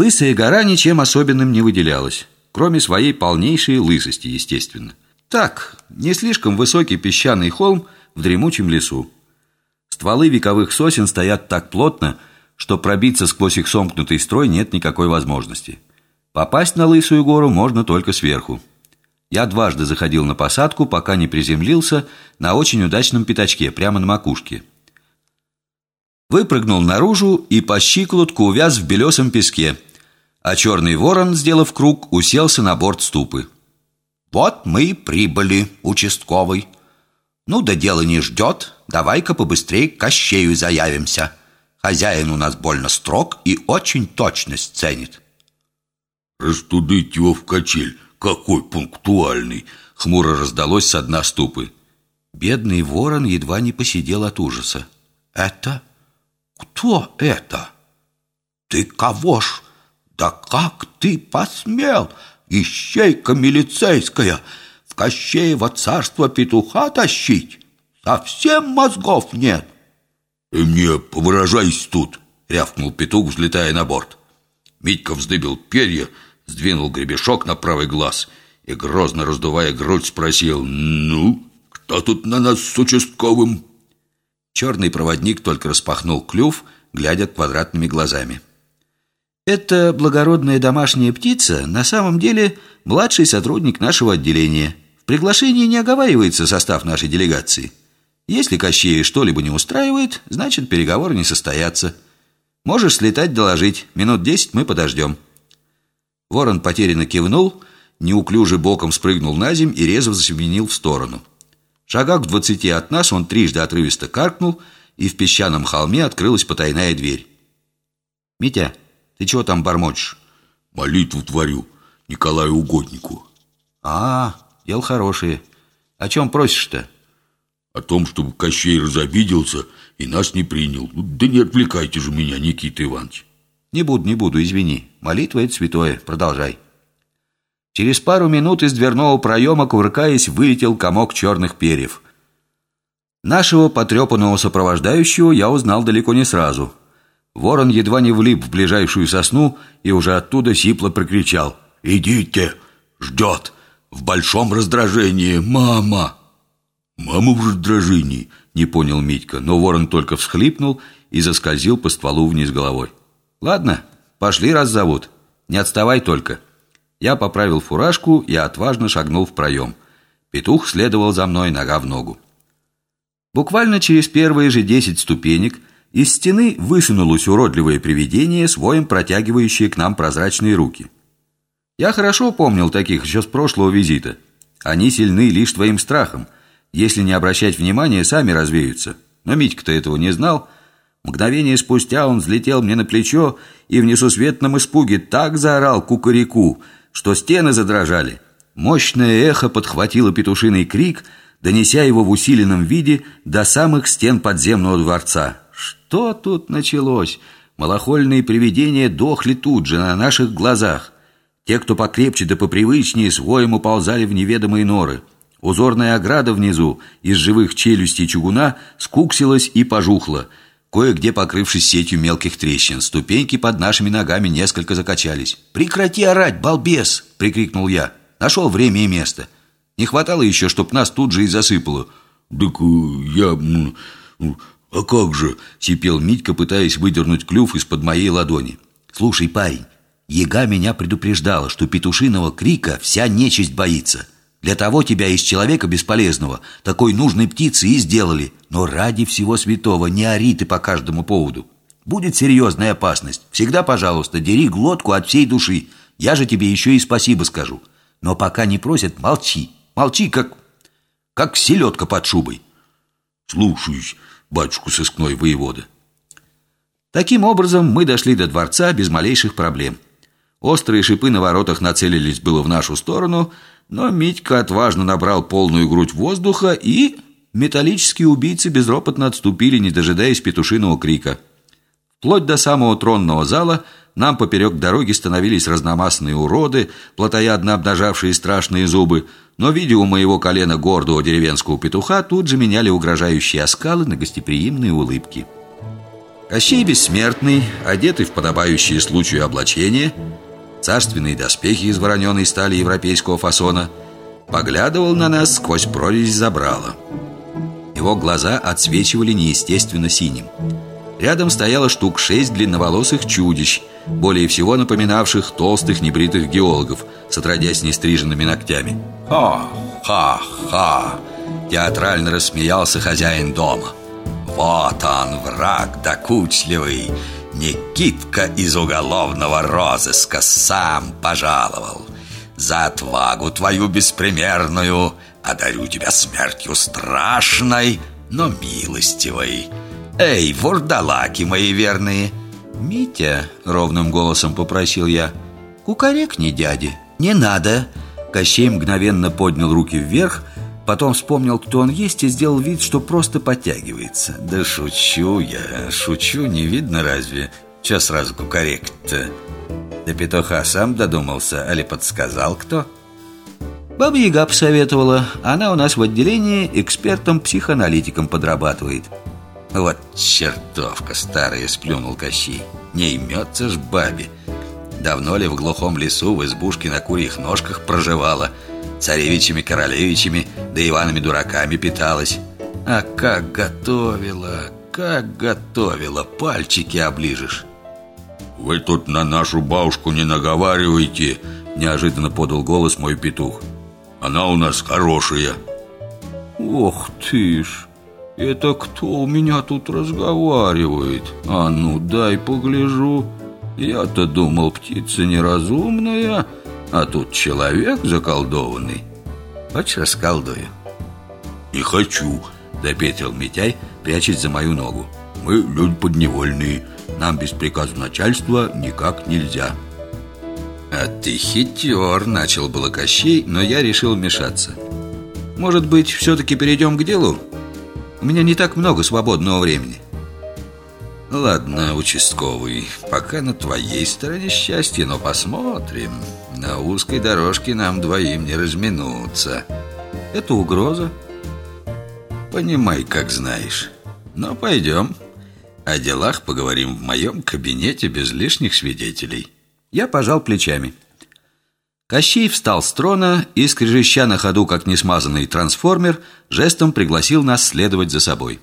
Лысая гора ничем особенным не выделялась, кроме своей полнейшей лысости, естественно. Так, не слишком высокий песчаный холм в дремучем лесу. Стволы вековых сосен стоят так плотно, что пробиться сквозь их сомкнутый строй нет никакой возможности. Попасть на Лысую гору можно только сверху. Я дважды заходил на посадку, пока не приземлился на очень удачном пятачке, прямо на макушке. Выпрыгнул наружу и по щиколотку увяз в белесом песке, а черный ворон, сделав круг, уселся на борт ступы. «Вот мы и прибыли, участковый. Ну да дело не ждет, давай-ка побыстрее к Кощею заявимся. Хозяин у нас больно строг и очень точность ценит». «Растудыть его в качель, какой пунктуальный!» Хмуро раздалось со дна ступы. Бедный ворон едва не посидел от ужаса. «Это? Кто это? Ты кого ж? Да как ты посмел? Ищейка милицейская в Кощеево царство петуха тащить? Совсем мозгов нет!» «И мне повыражайся тут!» — рявкнул петух, взлетая на борт. Митька вздыбил перья, сдвинул гребешок на правый глаз и, грозно раздувая грудь, спросил «Ну, кто тут на нас с участковым?» Черный проводник только распахнул клюв, глядя квадратными глазами. «Это благородная домашняя птица на самом деле младший сотрудник нашего отделения. В приглашении не оговаривается состав нашей делегации. Если Кощея что-либо не устраивает, значит, переговоры не состоятся. Можешь слетать доложить. Минут десять мы подождем». Ворон потерянно кивнул, неуклюже боком спрыгнул на земь и резво засеменил в сторону. Шагах в двадцати от нас он трижды отрывисто каркнул, и в песчаном холме открылась потайная дверь. «Митя, ты чего там бормочешь?» «Молитву творю Николаю Угоднику». «А, дел хорошие. О чем просишь-то?» «О том, чтобы Кощей разобиделся и нас не принял. Да не отвлекайте же меня, Никита Иванович». «Не буду, не буду, извини. Молитва — это святое. Продолжай». Через пару минут из дверного проема, кувыркаясь, вылетел комок черных перьев. Нашего потрепанного сопровождающего я узнал далеко не сразу. Ворон едва не влип в ближайшую сосну и уже оттуда сипло прокричал. «Идите! Ждет! В большом раздражении! Мама!» «Мама в раздражении!» — не понял Митька, но ворон только всхлипнул и заскользил по стволу вниз головой. «Ладно, пошли, раз зовут. Не отставай только». Я поправил фуражку и отважно шагнул в проем. Петух следовал за мной нога в ногу. Буквально через первые же десять ступенек из стены высунулось уродливое привидение с воем, протягивающее к нам прозрачные руки. Я хорошо помнил таких еще с прошлого визита. Они сильны лишь твоим страхом. Если не обращать внимания, сами развеются. Но Митька-то этого не знал – Мгновение спустя он взлетел мне на плечо и в несусветном испуге так заорал кукареку, что стены задрожали. Мощное эхо подхватило петушиный крик, донеся его в усиленном виде до самых стен подземного дворца. Что тут началось? Малохольные привидения дохли тут же, на наших глазах. Те, кто покрепче да попривычнее, своем уползали в неведомые норы. Узорная ограда внизу из живых челюстей чугуна скуксилась и пожухла – кое-где покрывшись сетью мелких трещин. Ступеньки под нашими ногами несколько закачались. «Прекрати орать, балбес!» — прикрикнул я. Нашел время и место. Не хватало еще, чтоб нас тут же и засыпало. «Так э, я... А как же?» — сипел Митька, пытаясь выдернуть клюв из-под моей ладони. «Слушай, парень, Ега меня предупреждала, что петушиного крика вся нечисть боится». Для того тебя из человека бесполезного такой нужной птицы и сделали. Но ради всего святого не ори ты по каждому поводу. Будет серьезная опасность. Всегда, пожалуйста, дери глотку от всей души. Я же тебе еще и спасибо скажу. Но пока не просят, молчи. Молчи, как... как селедка под шубой. Слушаюсь, батюшку сыскной воевода. Таким образом, мы дошли до дворца без малейших проблем. Острые шипы на воротах нацелились было в нашу сторону, но Митька отважно набрал полную грудь воздуха, и металлические убийцы безропотно отступили, не дожидаясь петушиного крика. Вплоть до самого тронного зала нам поперек дороги становились разномастные уроды, плотоядно обнажавшие страшные зубы, но, видя у моего колена гордого деревенского петуха, тут же меняли угрожающие оскалы на гостеприимные улыбки. Кощей Бессмертный, одетый в подобающие случаю облачения, царственные доспехи из вороненой стали европейского фасона, поглядывал на нас сквозь прорезь забрала. Его глаза отсвечивали неестественно синим. Рядом стояло штук шесть длинноволосых чудищ, более всего напоминавших толстых небритых геологов с отродясь нестриженными ногтями. «Ха-ха-ха!» Театрально рассмеялся хозяин дома. Вот он, враг докучливый Никитка из уголовного розыска сам пожаловал За отвагу твою беспримерную Одарю тебя смертью страшной, но милостивой Эй, вурдалаки мои верные «Митя», — ровным голосом попросил я «Кукарекни, дяди, не надо» Кощей мгновенно поднял руки вверх Потом вспомнил, кто он есть, и сделал вид, что просто подтягивается. Да шучу я, шучу, не видно разве? Че сразу кукарек-то? До петуха сам додумался, али подсказал кто? Баба Яга посоветовала. Она у нас в отделении экспертом-психоаналитиком подрабатывает. Вот чертовка старая, сплюнул Кощей. Не имется ж бабе. Давно ли в глухом лесу в избушке на курьих ножках проживала – царевичами, королевичами, да Иванами-дураками питалась. А как готовила, как готовила, пальчики оближешь. «Вы тут на нашу бабушку не наговаривайте», неожиданно подал голос мой петух. «Она у нас хорошая». «Ох ты ж, это кто у меня тут разговаривает? А ну дай погляжу. Я-то думал, птица неразумная, а тут человек заколдованный Хочешь, расколдую? Не хочу, допетил Митяй, прячась за мою ногу Мы люди подневольные Нам без приказа начальства никак нельзя А ты хитер, начал было Кощей, но я решил вмешаться Может быть, все-таки перейдем к делу? У меня не так много свободного времени Ладно, участковый, пока на твоей стороне счастье, но посмотрим. На узкой дорожке нам двоим не разминуться. Это угроза? Понимай, как знаешь. Но пойдем. О делах поговорим в моем кабинете без лишних свидетелей. Я пожал плечами. Кощей встал с трона и, скрежеща на ходу, как несмазанный трансформер, жестом пригласил нас следовать за собой.